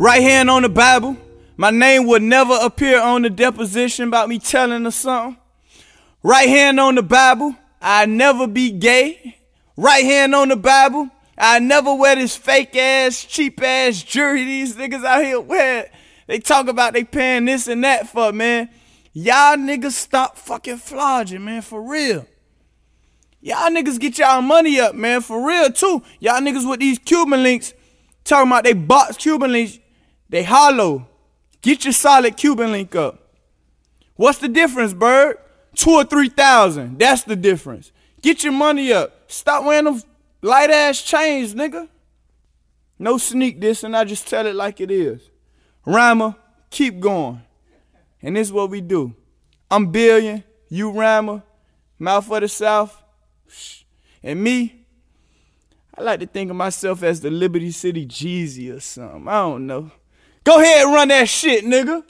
Right hand on the Bible. My name would never appear on the deposition about me telling her something. Right hand on the Bible. I never be gay. Right hand on the Bible. I never wear this fake ass, cheap ass jewelry these niggas out here wear. They talk about they paying this and that for, man. Y'all niggas stop fucking flogging, man, for real. Y'all niggas get y'all money up, man, for real too. Y'all niggas with these Cuban links talking about they box Cuban links. They hollow. Get your solid Cuban link up. What's the difference, bird? Two or three thousand. That's the difference. Get your money up. Stop wearing them light ass chains, nigga. No sneak this, and I just tell it like it is. Rhymer, keep going. And this is what we do. I'm Billion, you Rhymer, Mouth of the South, and me. I like to think of myself as the Liberty City Jeezy or something. I don't know. Go ahead and run that shit, nigga.